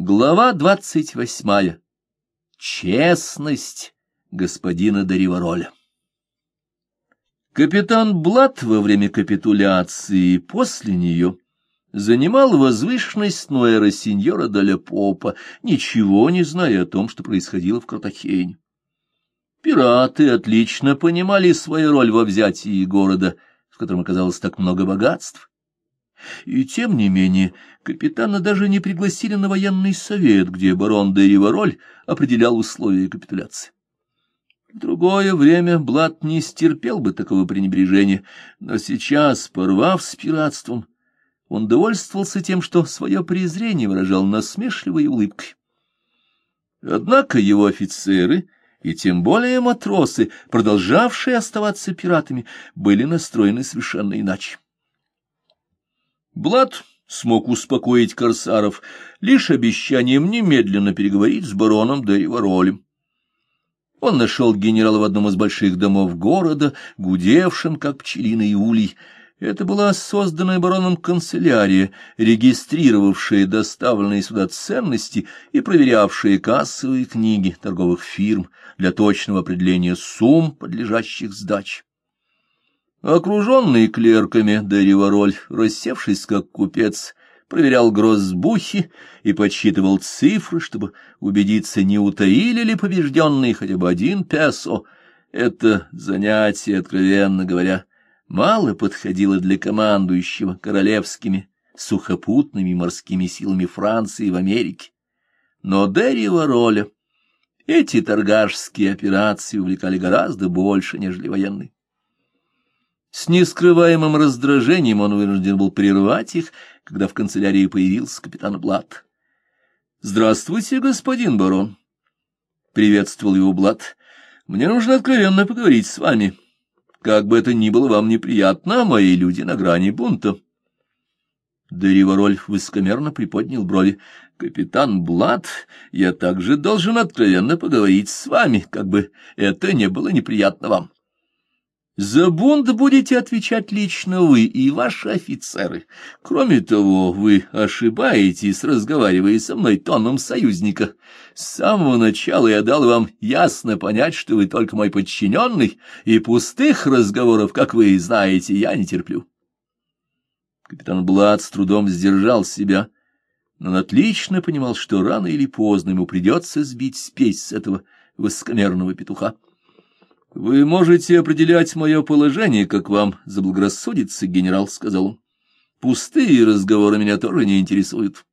Глава двадцать восьмая. Честность господина Даривароля. Капитан Блат во время капитуляции и после нее занимал возвышенность Ноэра сеньора Даля Попа, ничего не зная о том, что происходило в Картахене. Пираты отлично понимали свою роль во взятии города, в котором оказалось так много богатств, и тем не менее капитана даже не пригласили на военный совет, где барон де Ривароль определял условия капитуляции. В другое время Блад не стерпел бы такого пренебрежения, но сейчас, порвав с пиратством, он довольствовался тем, что свое презрение выражал насмешливой улыбкой. Однако его офицеры, и тем более матросы, продолжавшие оставаться пиратами, были настроены совершенно иначе. Блад смог успокоить корсаров лишь обещанием немедленно переговорить с бароном Дейворолем. Он нашел генерала в одном из больших домов города, гудевшим, как пчелиный улей. Это была созданная бароном канцелярия, регистрировавшая доставленные сюда ценности и проверявшая кассовые книги торговых фирм для точного определения сумм, подлежащих сдаче. Окруженный клерками Деревороль, рассевшись как купец, проверял грозбухи и подсчитывал цифры, чтобы убедиться, не утаили ли побежденные хотя бы один песо. Это занятие, откровенно говоря, мало подходило для командующего королевскими сухопутными морскими силами Франции в Америке. Но Дерева эти торгашские операции увлекали гораздо больше, нежели военные. С нескрываемым раздражением он вынужден был прервать их, когда в канцелярии появился капитан Блат. — Здравствуйте, господин барон. — приветствовал его Блат. — Мне нужно откровенно поговорить с вами. Как бы это ни было вам неприятно, мои люди на грани бунта. Деривароль высокомерно приподнял брови. — Капитан Блат, я также должен откровенно поговорить с вами, как бы это не было неприятно вам. — за бунт будете отвечать лично вы и ваши офицеры. Кроме того, вы ошибаетесь, разговаривая со мной тоном союзника. С самого начала я дал вам ясно понять, что вы только мой подчиненный, и пустых разговоров, как вы знаете, я не терплю. Капитан Блад с трудом сдержал себя, но он отлично понимал, что рано или поздно ему придется сбить спесь с этого высокомерного петуха. — Вы можете определять мое положение, как вам заблагорассудится, генерал, — сказал он. — Пустые разговоры меня тоже не интересуют.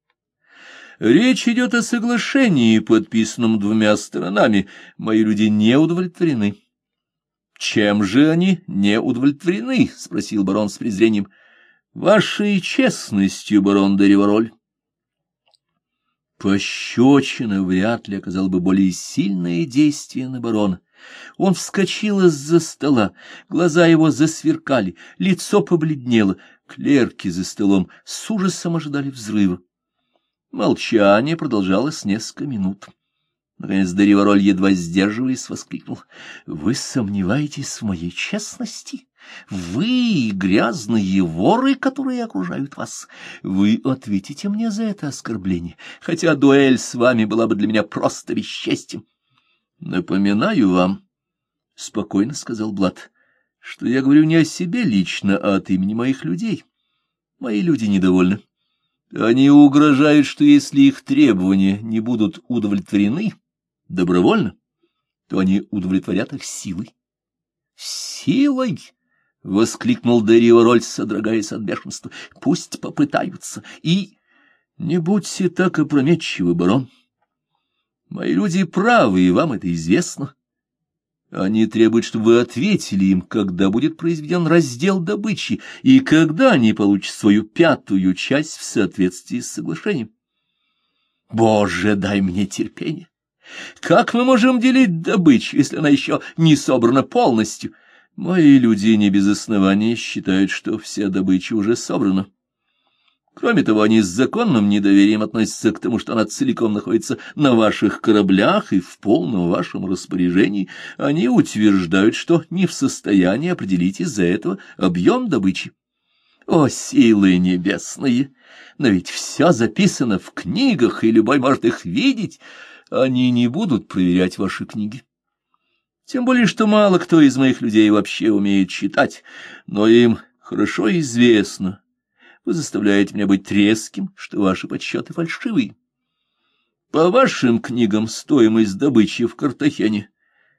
Речь идет о соглашении, подписанном двумя сторонами. Мои люди не удовлетворены. — Чем же они не удовлетворены? — спросил барон с презрением. — Вашей честностью, барон Деревороль. Пощечина вряд ли оказала бы более сильное действие на барона. Он вскочил из-за стола, глаза его засверкали, лицо побледнело, клерки за столом с ужасом ожидали взрыва. Молчание продолжалось несколько минут. Наконец Даривороль, едва сдерживаясь, воскликнул. — Вы сомневаетесь в моей честности? Вы — грязные воры, которые окружают вас. Вы ответите мне за это оскорбление, хотя дуэль с вами была бы для меня просто бесчестием. Напоминаю вам, — спокойно сказал Блад, — что я говорю не о себе лично, а от имени моих людей. Мои люди недовольны. Они угрожают, что если их требования не будут удовлетворены добровольно, то они удовлетворят их силой. — Силой? — воскликнул Дерио Рольс, содрогаясь от бешенства. — Пусть попытаются. И... Не будьте так опрометчивы, барон. Мои люди правы, и вам это известно. Они требуют, чтобы вы ответили им, когда будет произведен раздел добычи и когда они получат свою пятую часть в соответствии с соглашением. Боже, дай мне терпение! Как мы можем делить добычу, если она еще не собрана полностью? Мои люди не без основания считают, что вся добыча уже собрана. Кроме того, они с законным недоверием относятся к тому, что она целиком находится на ваших кораблях и в полном вашем распоряжении. Они утверждают, что не в состоянии определить из-за этого объем добычи. О, силы небесные! Но ведь все записано в книгах, и любой может их видеть. Они не будут проверять ваши книги. Тем более, что мало кто из моих людей вообще умеет читать, но им хорошо известно. Вы заставляете меня быть трезвым, что ваши подсчеты фальшивые. По вашим книгам стоимость добычи в Картахене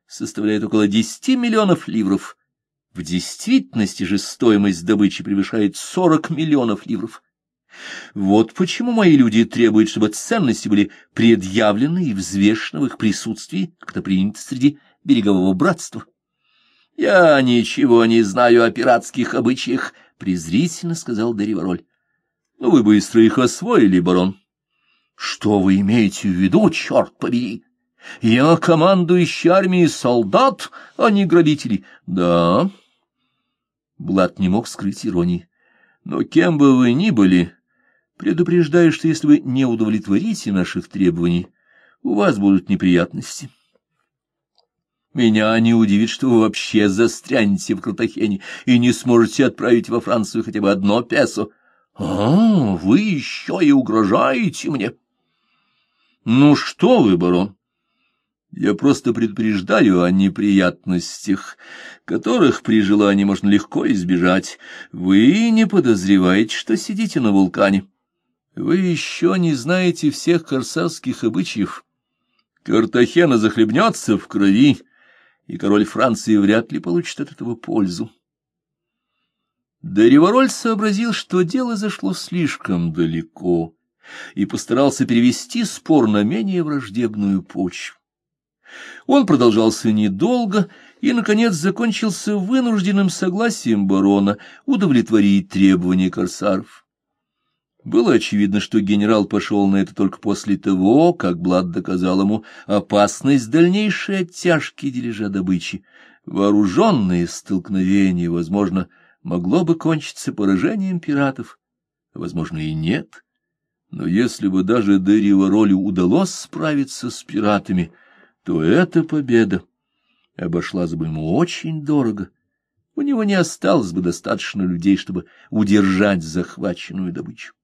составляет около десяти миллионов ливров. В действительности же стоимость добычи превышает сорок миллионов ливров. Вот почему мои люди требуют, чтобы ценности были предъявлены и взвешены в их присутствии, как это принято среди берегового братства. — Я ничего не знаю о пиратских обычаях, — презрительно сказал Деривороль. — Ну, вы быстро их освоили, барон. — Что вы имеете в виду, черт побери? Я командующий армией солдат, а не грабителей. — Да. Блад не мог скрыть иронии. — Но кем бы вы ни были, предупреждаю, что если вы не удовлетворите наших требований, у вас будут неприятности. — меня не удивит, что вы вообще застрянете в Картахене и не сможете отправить во Францию хотя бы одно песо. А, вы еще и угрожаете мне. Ну что вы, барон? Я просто предупреждаю о неприятностях, которых при желании можно легко избежать. Вы не подозреваете, что сидите на вулкане. Вы еще не знаете всех корсарских обычаев. Картахена захлебнется в крови, и король Франции вряд ли получит от этого пользу. Деревороль сообразил, что дело зашло слишком далеко, и постарался перевести спор на менее враждебную почву. Он продолжался недолго и, наконец, закончился вынужденным согласием барона удовлетворить требования корсаров. Было очевидно, что генерал пошел на это только после того, как Блад доказал ему опасность дальнейшей оттяжки дележа добычи. Вооруженное столкновение, возможно, могло бы кончиться поражением пиратов, возможно, и нет. Но если бы даже Дерива Ролю удалось справиться с пиратами, то эта победа обошлась бы ему очень дорого. У него не осталось бы достаточно людей, чтобы удержать захваченную добычу.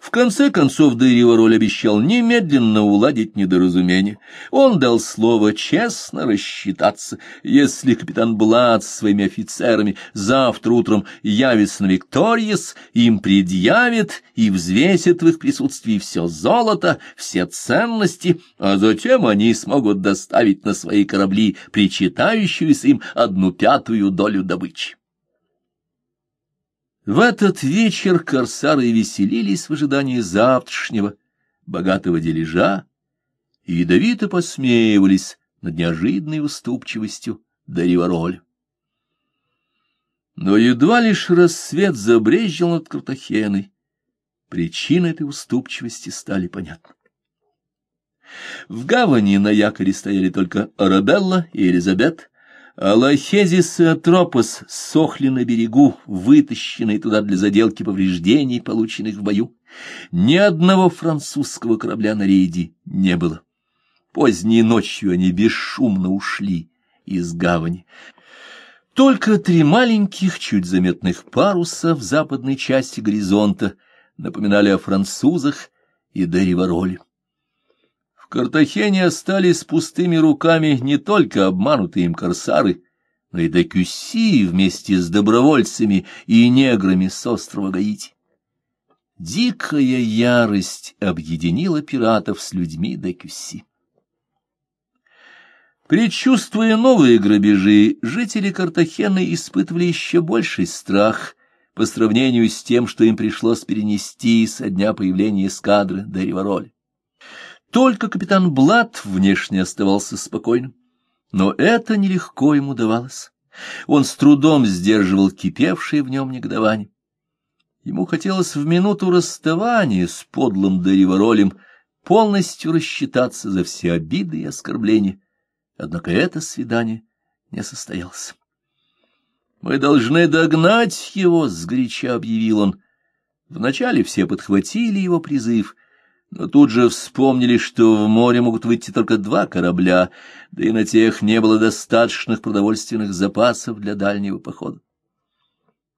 В конце концов Дыревороль обещал немедленно уладить недоразумение. Он дал слово честно рассчитаться. Если капитан Блад с своими офицерами завтра утром явится на Викториес, им предъявит и взвесит в их присутствии все золото, все ценности, а затем они смогут доставить на свои корабли причитающуюся им одну пятую долю добычи. В этот вечер корсары веселились в ожидании завтрашнего богатого дележа и ядовито посмеивались над неожиданной уступчивостью Даривароля. Но едва лишь рассвет забрезжил над Картахеной, причины этой уступчивости стали понятны. В гавани на якоре стояли только Арабелла и Элизабет, Алахезис и Атропос сохли на берегу, вытащенные туда для заделки повреждений, полученных в бою. Ни одного французского корабля на рейде не было. Поздней ночью они бесшумно ушли из гавани. Только три маленьких, чуть заметных паруса в западной части горизонта напоминали о французах и Деривароле. В Картахене остались пустыми руками не только обманутые им корсары, но и Декюси вместе с добровольцами и неграми с острова Гаити. Дикая ярость объединила пиратов с людьми Декюси. Предчувствуя новые грабежи, жители Картахены испытывали еще больший страх по сравнению с тем, что им пришлось перенести со дня появления эскадры до Ривароля. Только капитан Блад внешне оставался спокойным. Но это нелегко ему давалось. Он с трудом сдерживал кипевшее в нем негодование. Ему хотелось в минуту расставания с подлым Дереворолем полностью рассчитаться за все обиды и оскорбления. Однако это свидание не состоялось. «Мы должны догнать его», — сгоряча объявил он. Вначале все подхватили его призыв — но тут же вспомнили, что в море могут выйти только два корабля, да и на тех не было достаточных продовольственных запасов для дальнего похода.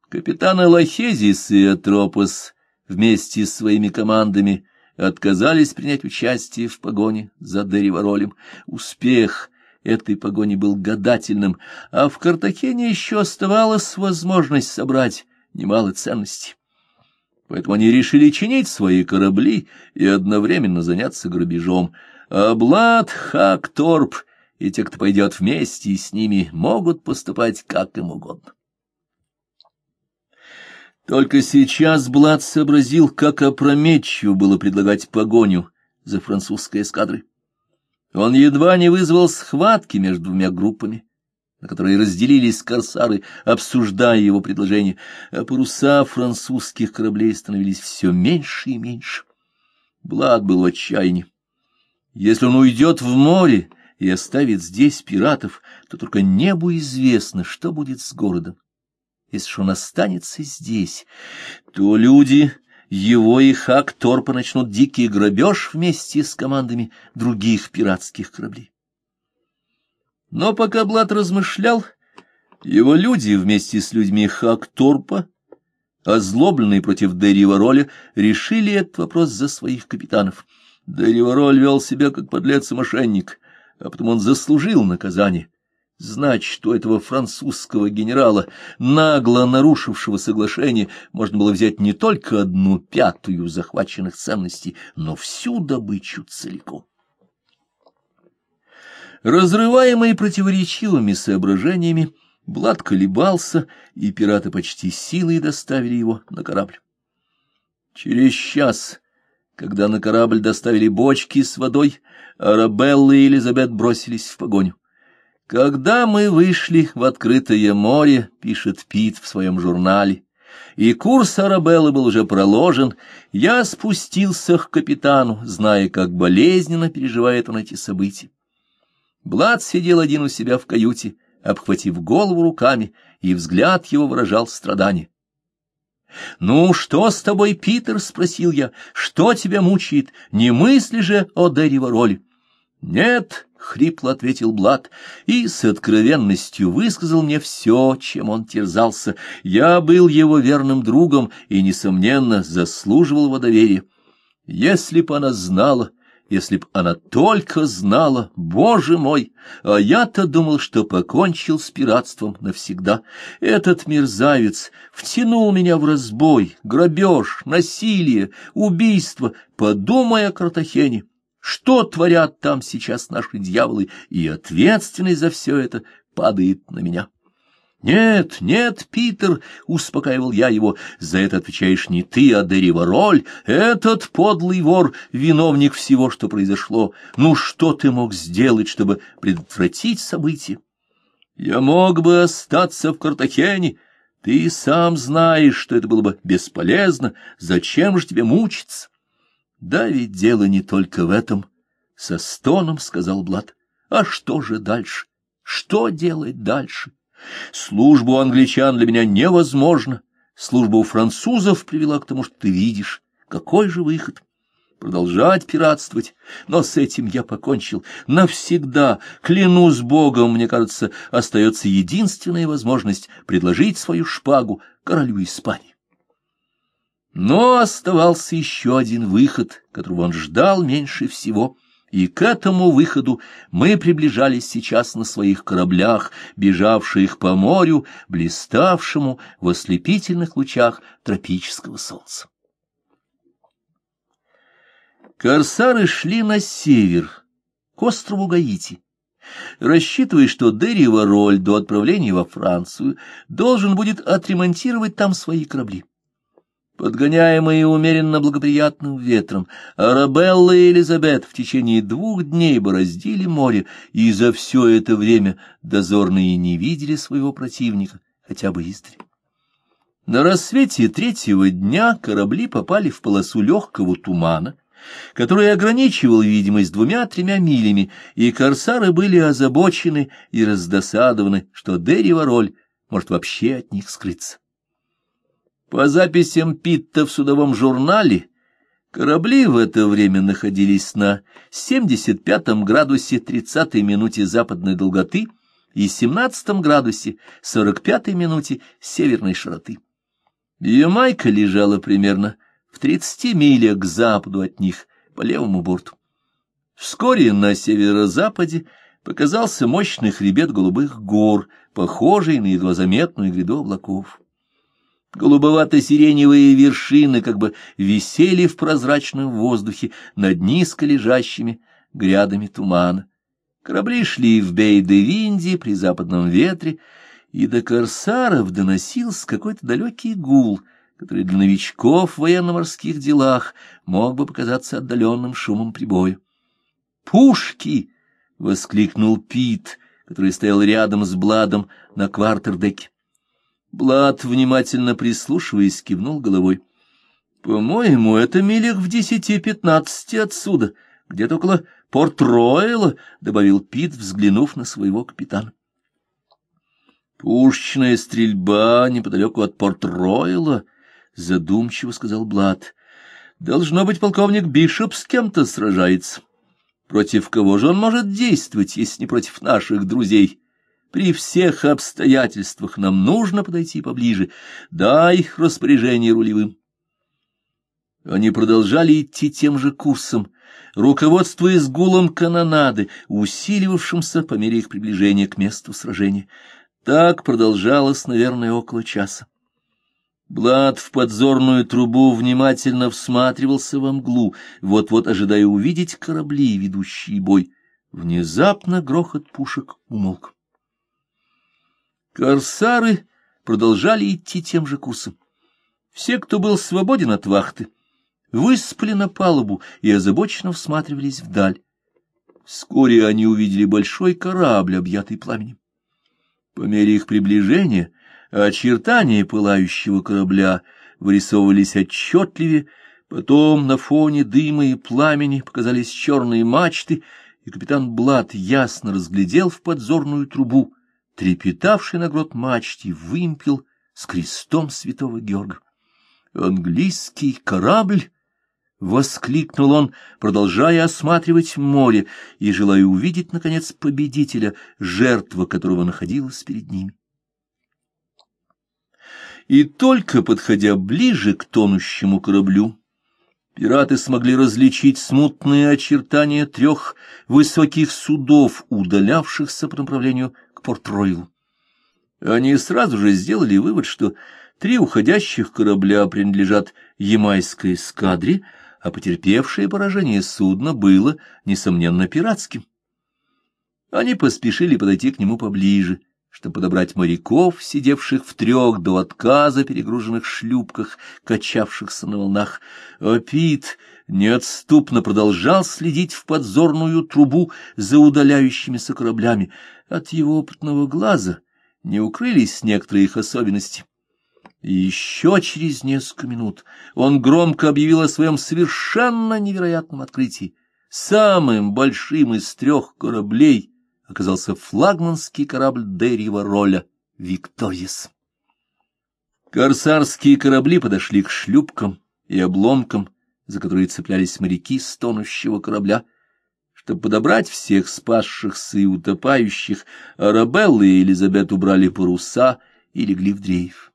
Капитаны Лохезис и Атропос вместе с своими командами отказались принять участие в погоне за Дереворолем. Успех этой погони был гадательным, а в Картахене еще оставалась возможность собрать немало ценностей. Поэтому они решили чинить свои корабли и одновременно заняться грабежом. А Блад, Хакторп и те, кто пойдет вместе с ними, могут поступать как им угодно. Только сейчас Блад сообразил, как опрометчиво было предлагать погоню за французской эскадрой. Он едва не вызвал схватки между двумя группами, на которые разделились корсары, обсуждая его предложение, а паруса французских кораблей становились все меньше и меньше. Блад был в отчаянии. Если он уйдет в море и оставит здесь пиратов, то только небу известно, что будет с городом. Если он останется здесь, то люди его и Хак Торпа начнут дикий грабеж вместе с командами других пиратских кораблей. Но пока Блад размышлял, его люди вместе с людьми Хак Торпа, озлобленные против Дерива решили этот вопрос за своих капитанов. Дерива вел себя как подлец и мошенник, а потом он заслужил наказание — Значит, у этого французского генерала, нагло нарушившего соглашение, можно было взять не только одну пятую захваченных ценностей, но всю добычу целиком. Разрываемый противоречивыми соображениями, Блад колебался, и пираты почти силой доставили его на корабль. Через час, когда на корабль доставили бочки с водой, Арабелла и Элизабет бросились в погоню. Когда мы вышли в открытое море, пишет Пит в своем журнале, и курс Арабеллы был уже проложен, я спустился к капитану, зная, как болезненно переживает он эти события. Блад сидел один у себя в каюте, обхватив голову руками, и взгляд его выражал страдание. «Ну, что с тобой, Питер?» — спросил я. «Что тебя мучает? Не мысли же о Деррево роли?» «Нет», — хрипло ответил Блад, и с откровенностью высказал мне все, чем он терзался. Я был его верным другом и, несомненно, заслуживал его доверия. Если б она знала, если б она только знала, боже мой, а я-то думал, что покончил с пиратством навсегда. Этот мерзавец втянул меня в разбой, грабеж, насилие, убийство, подумай о Картахене. Что творят там сейчас наши дьяволы, и ответственность за все это падает на меня. «Нет, нет, Питер», — успокаивал я его, — «за это отвечаешь не ты, а Деревороль. Этот подлый вор — виновник всего, что произошло. Ну что ты мог сделать, чтобы предотвратить события? Я мог бы остаться в Картахене. Ты сам знаешь, что это было бы бесполезно. Зачем же тебе мучиться?» Да ведь дело не только в этом, — со стоном сказал Блад. А что же дальше? Что делать дальше? Служба у англичан для меня невозможна. Служба у французов привела к тому, что ты видишь. Какой же выход? Продолжать пиратствовать. Но с этим я покончил. Навсегда, клянусь Богом, мне кажется, остается единственная возможность предложить свою шпагу королю Испании. Но оставался еще один выход, которого он ждал меньше всего, и к этому выходу мы приближались сейчас на своих кораблях, бежавших по морю, блиставшему в ослепительных лучах тропического солнца. Корсары шли на север, к острову Гаити, рассчитывая, что Дерево Роль до отправления во Францию должен будет отремонтировать там свои корабли. Подгоняемые умеренно благоприятным ветром, Арабелла и Элизабет в течение двух дней бороздили море, и за все это время дозорные не видели своего противника, хотя бы издали. На рассвете третьего дня корабли попали в полосу легкого тумана, который ограничивал видимость двумя-тремя милями, и корсары были озабочены и раздосадованы, что Дерево роль может вообще от них скрыться. По записям Питта в судовом журнале, корабли в это время находились на 75 градусе 30 минуте западной долготы и 17 градусе 45 минуте северной широты. Ямайка лежала примерно в тридцати милях к западу от них, по левому борту. Вскоре на северо-западе показался мощный хребет голубых гор, похожий на едва заметную гряду облаков. Голубовато-сиреневые вершины как бы висели в прозрачном воздухе над низко лежащими грядами тумана. Корабли шли в Бей-де-Винди при западном ветре, и до корсаров доносился какой-то далекий гул, который для новичков в военно-морских делах мог бы показаться отдаленным шумом прибоя. «Пушки!» — воскликнул Пит, который стоял рядом с Бладом на квартердеке. Блад, внимательно прислушиваясь, кивнул головой. — По-моему, это милях в десяти-пятнадцати отсюда, где-то около Порт-Ройла, — добавил Пит, взглянув на своего капитана. — Пушечная стрельба неподалеку от Порт-Ройла, — задумчиво сказал Блад. — Должно быть, полковник Бишоп с кем-то сражается. Против кого же он может действовать, если не против наших друзей? При всех обстоятельствах нам нужно подойти поближе. Дай распоряжение рулевым. Они продолжали идти тем же курсом, руководствуясь гулом канонады, усиливавшимся по мере их приближения к месту сражения. Так продолжалось, наверное, около часа. Блад в подзорную трубу внимательно всматривался во мглу, вот-вот ожидая увидеть корабли, ведущие бой. Внезапно грохот пушек умолк. Корсары продолжали идти тем же курсом. Все, кто был свободен от вахты, выспали на палубу и озабоченно всматривались вдаль. Вскоре они увидели большой корабль, объятый пламенем. По мере их приближения очертания пылающего корабля вырисовывались отчетливее, потом на фоне дыма и пламени показались черные мачты, и капитан Блад ясно разглядел в подзорную трубу трепетавший на грот мачте вымпел с крестом святого Георга. «Английский корабль!» — воскликнул он, продолжая осматривать море и желая увидеть, наконец, победителя, жертва которого находилась перед ними. И только подходя ближе к тонущему кораблю, пираты смогли различить смутные очертания трех высоких судов, удалявшихся по направлению к Порт-Ройлу. Они сразу же сделали вывод, что три уходящих корабля принадлежат ямайской эскадре, а потерпевшее поражение судно было, несомненно, пиратским. Они поспешили подойти к нему поближе, чтобы подобрать моряков, сидевших в трех до отказа перегруженных шлюпках, качавшихся на волнах. А Пит неотступно продолжал следить в подзорную трубу за удаляющимися кораблями. От его опытного глаза не укрылись некоторые их особенности. И еще через несколько минут он громко объявил о своем совершенно невероятном открытии. Самым большим из трех кораблей оказался флагманский корабль Дерьева Роля «Викторис». Корсарские корабли подошли к шлюпкам и обломкам, за которые цеплялись моряки с тонущего корабля, чтобы подобрать всех спасшихся и утопающих, Арабелла и Елизабет убрали паруса и легли в дрейф.